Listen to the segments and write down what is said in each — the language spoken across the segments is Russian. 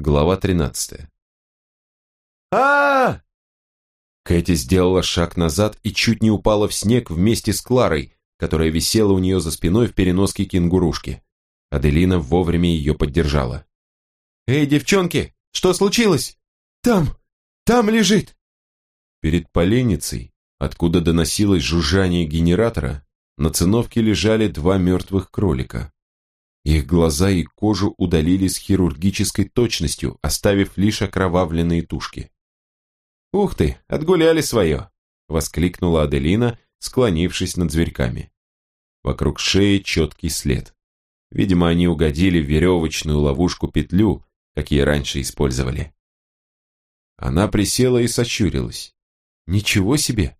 Глава 13. а, Кэти сделала шаг назад и чуть не упала в снег вместе с Кларой, которая висела у нее за спиной в переноске кенгурушки. Аделина вовремя ее поддержала. «Эй, девчонки, что случилось? Там, там лежит!» Перед поленницей, откуда доносилось жужжание генератора, на циновке лежали два мертвых кролика. Их глаза и кожу удалили с хирургической точностью, оставив лишь окровавленные тушки. «Ух ты, отгуляли свое!» — воскликнула Аделина, склонившись над зверьками. Вокруг шеи четкий след. Видимо, они угодили в веревочную ловушку-петлю, какие раньше использовали. Она присела и сощурилась. Ничего себе!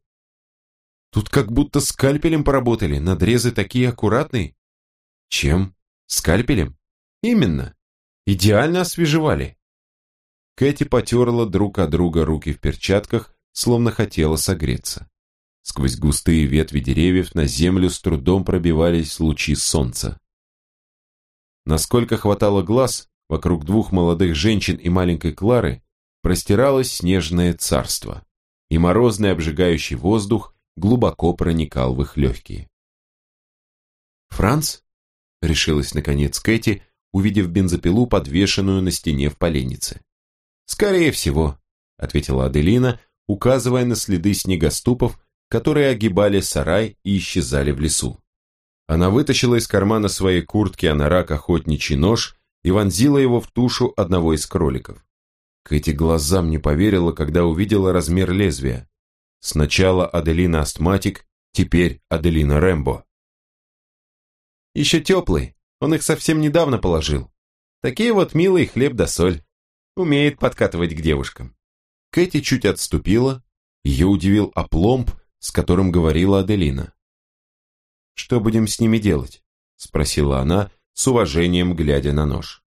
Тут как будто скальпелем поработали, надрезы такие аккуратные. Чем? Скальпелем? Именно. Идеально освежевали. Кэти потерла друг от друга руки в перчатках, словно хотела согреться. Сквозь густые ветви деревьев на землю с трудом пробивались лучи солнца. Насколько хватало глаз, вокруг двух молодых женщин и маленькой Клары простиралось снежное царство, и морозный обжигающий воздух глубоко проникал в их легкие. «Франц?» — решилась наконец Кэти, увидев бензопилу, подвешенную на стене в поленнице. «Скорее всего», — ответила Аделина, указывая на следы снегоступов, которые огибали сарай и исчезали в лесу. Она вытащила из кармана своей куртки анорак охотничий нож и вонзила его в тушу одного из кроликов. Кэти глазам не поверила, когда увидела размер лезвия. Сначала Аделина астматик, теперь Аделина Рэмбо. «Еще теплый, он их совсем недавно положил. Такие вот милые хлеб да соль. Умеет подкатывать к девушкам». Кэти чуть отступила, ее удивил опломб, с которым говорила Аделина. «Что будем с ними делать?» – спросила она, с уважением глядя на нож.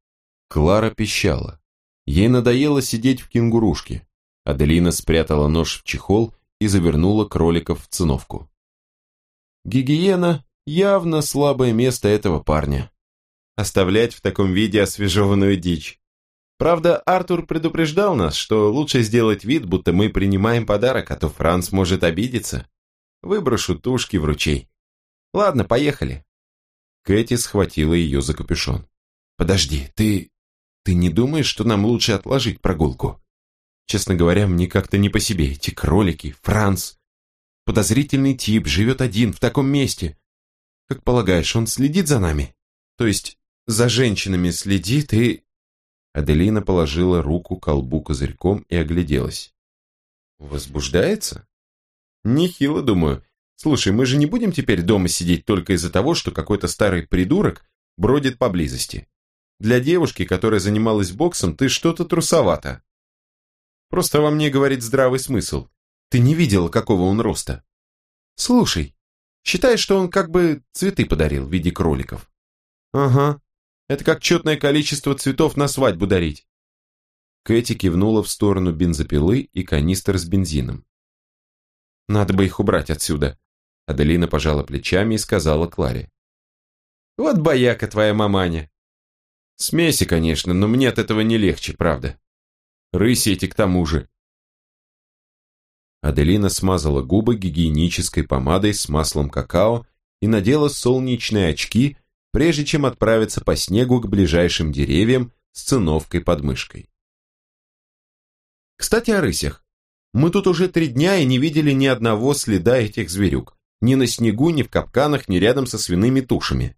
Клара пищала. Ей надоело сидеть в кенгурушке. Аделина спрятала нож в чехол и завернула кроликов в циновку. Гигиена – явно слабое место этого парня. Оставлять в таком виде освежеванную дичь. Правда, Артур предупреждал нас, что лучше сделать вид, будто мы принимаем подарок, а то Франц может обидеться. Выброшу тушки в ручей. Ладно, поехали. Кэти схватила ее за капюшон. Подожди, ты... Ты не думаешь, что нам лучше отложить прогулку? Честно говоря, мне как-то не по себе эти кролики, Франц. Подозрительный тип, живет один, в таком месте. Как полагаешь, он следит за нами? То есть, за женщинами следит и... Аделина положила руку к колбу козырьком и огляделась. Возбуждается? Нехило, думаю. Слушай, мы же не будем теперь дома сидеть только из-за того, что какой-то старый придурок бродит поблизости. Для девушки, которая занималась боксом, ты что-то трусовато. Просто во мне говорит здравый смысл. Ты не видела, какого он роста. Слушай, считай, что он как бы цветы подарил в виде кроликов. Ага, это как четное количество цветов на свадьбу дарить. Кэти кивнула в сторону бензопилы и канистр с бензином. Надо бы их убрать отсюда. Аделина пожала плечами и сказала Кларе. Вот бояка твоя маманя. Смеси, конечно, но мне от этого не легче, правда. Рыси эти к тому же. Аделина смазала губы гигиенической помадой с маслом какао и надела солнечные очки, прежде чем отправиться по снегу к ближайшим деревьям с циновкой под мышкой. Кстати, о рысях. Мы тут уже три дня и не видели ни одного следа этих зверюк. Ни на снегу, ни в капканах, ни рядом со свиными тушами.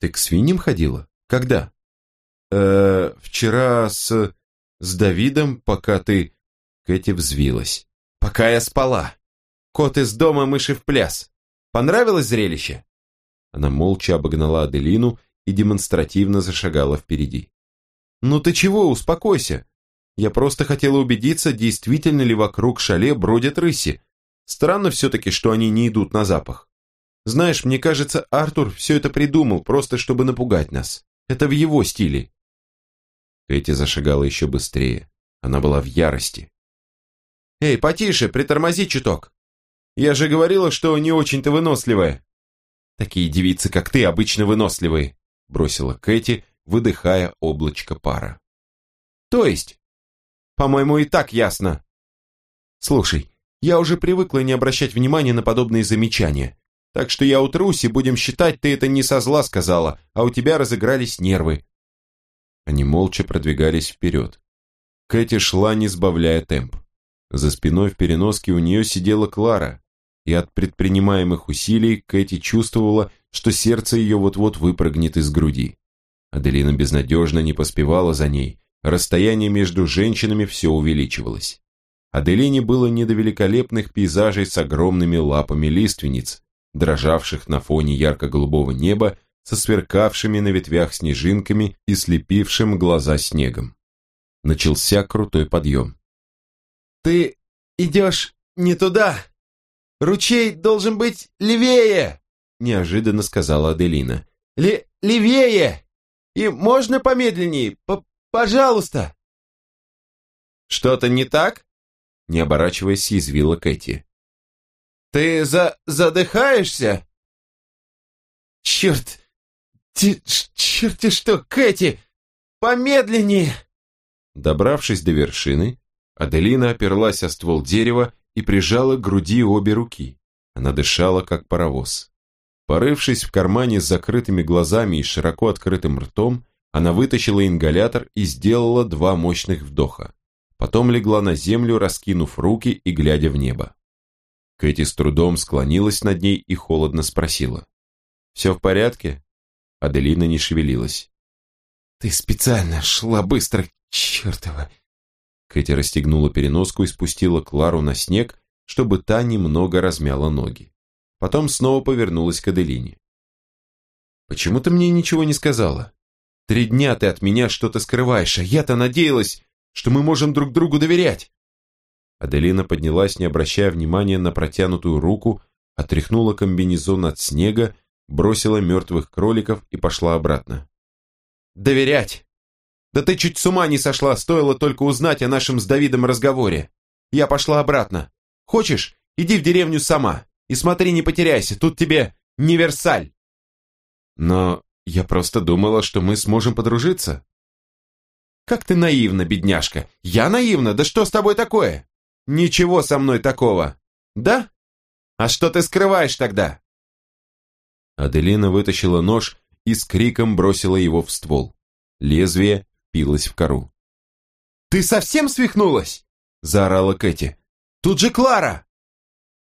Ты к свиньям ходила? Когда? Э, вчера с... с Давидом, пока ты... Кэти взвилась. Пока я спала. Кот из дома, мыши в пляс. Понравилось зрелище? Она молча обогнала Аделину и демонстративно зашагала впереди. «Ну ты чего, успокойся. Я просто хотела убедиться, действительно ли вокруг шале бродят рыси. Странно все-таки, что они не идут на запах. Знаешь, мне кажется, Артур все это придумал, просто чтобы напугать нас. Это в его стиле. Кэти зашагала еще быстрее. Она была в ярости. «Эй, потише, притормози чуток. Я же говорила, что не очень-то выносливая». «Такие девицы, как ты, обычно выносливые», бросила Кэти, выдыхая облачко пара. То есть? По-моему, и так ясно. Слушай, я уже привыкла не обращать внимания на подобные замечания. Так что я утрусь и будем считать, ты это не со зла сказала, а у тебя разыгрались нервы. Они молча продвигались вперед. Кэти шла, не сбавляя темп. За спиной в переноске у нее сидела Клара, и от предпринимаемых усилий Кэти чувствовала, что сердце ее вот-вот выпрыгнет из груди. Аделина безнадежно не поспевала за ней, расстояние между женщинами все увеличивалось. Аделине было не до великолепных пейзажей с огромными лапами лиственниц, дрожавших на фоне ярко-голубого неба со сверкавшими на ветвях снежинками и слепившим глаза снегом. Начался крутой подъем. «Ты идешь не туда! Ручей должен быть левее!» неожиданно сказала Аделина. Ле «Левее! И можно помедленнее? П Пожалуйста!» «Что-то не так?» не оборачиваясь, съязвила Кэти. «Ты за... задыхаешься?» «Черт! Ти... черти что, Кэти! Помедленнее!» Добравшись до вершины, Аделина оперлась о ствол дерева и прижала к груди обе руки. Она дышала, как паровоз. Порывшись в кармане с закрытыми глазами и широко открытым ртом, она вытащила ингалятор и сделала два мощных вдоха. Потом легла на землю, раскинув руки и глядя в небо. Кэти с трудом склонилась над ней и холодно спросила. «Все в порядке?» Аделина не шевелилась. «Ты специально шла быстро, чертова!» Кэти расстегнула переноску и спустила Клару на снег, чтобы та немного размяла ноги. Потом снова повернулась к Аделине. «Почему ты мне ничего не сказала? Три дня ты от меня что-то скрываешь, а я-то надеялась, что мы можем друг другу доверять. Аделина поднялась, не обращая внимания на протянутую руку, отряхнула комбинезон от снега, бросила мертвых кроликов и пошла обратно. «Доверять! Да ты чуть с ума не сошла, стоило только узнать о нашем с Давидом разговоре. Я пошла обратно. Хочешь, иди в деревню сама и смотри, не потеряйся, тут тебе не Версаль!» «Но я просто думала, что мы сможем подружиться», как ты наивна, бедняжка. Я наивна? Да что с тобой такое? Ничего со мной такого. Да? А что ты скрываешь тогда? Аделина вытащила нож и с криком бросила его в ствол. Лезвие впилось в кору. «Ты совсем свихнулась?» – заорала Кэти. «Тут же Клара!»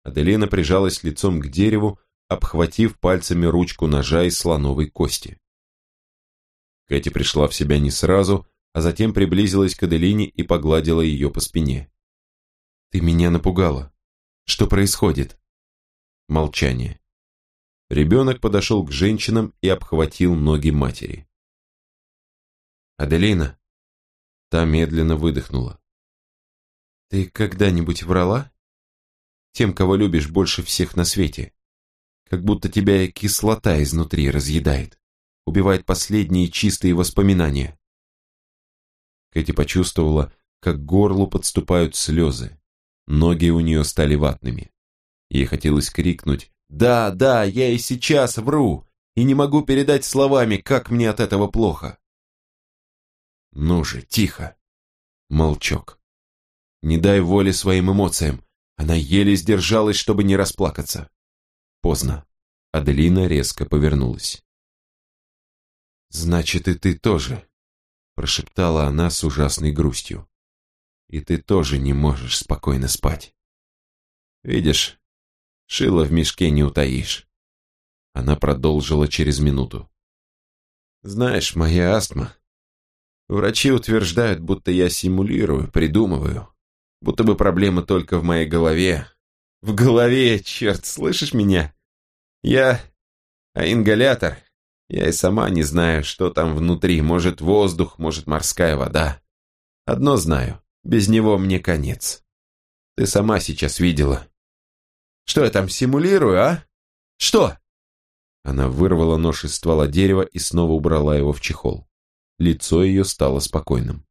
Аделина прижалась лицом к дереву, обхватив пальцами ручку ножа из слоновой кости. Кэти пришла в себя не сразу, а затем приблизилась к Аделине и погладила ее по спине. «Ты меня напугала. Что происходит?» Молчание. Ребенок подошел к женщинам и обхватил ноги матери. «Аделина!» Та медленно выдохнула. «Ты когда-нибудь врала? Тем, кого любишь больше всех на свете. Как будто тебя кислота изнутри разъедает, убивает последние чистые воспоминания. Кэти почувствовала, как к горлу подступают слезы. Ноги у нее стали ватными. Ей хотелось крикнуть «Да, да, я и сейчас вру, и не могу передать словами, как мне от этого плохо». «Ну же, тихо!» Молчок. Не дай воли своим эмоциям. Она еле сдержалась, чтобы не расплакаться. Поздно. Аделина резко повернулась. «Значит, и ты тоже прошептала она с ужасной грустью. И ты тоже не можешь спокойно спать. Видишь, шило в мешке не утаишь. Она продолжила через минуту. Знаешь, моя астма. Врачи утверждают, будто я симулирую, придумываю. Будто бы проблема только в моей голове. В голове, черт, слышишь меня? Я... А ингалятор я и сама не знаю, что там внутри, может воздух, может морская вода. Одно знаю, без него мне конец. Ты сама сейчас видела. Что я там симулирую, а? Что? Она вырвала нож из ствола дерева и снова убрала его в чехол. Лицо ее стало спокойным.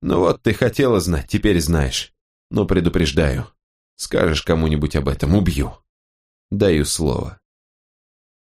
Ну вот ты хотела знать, теперь знаешь. Но предупреждаю. Скажешь кому-нибудь об этом, убью. Даю слово.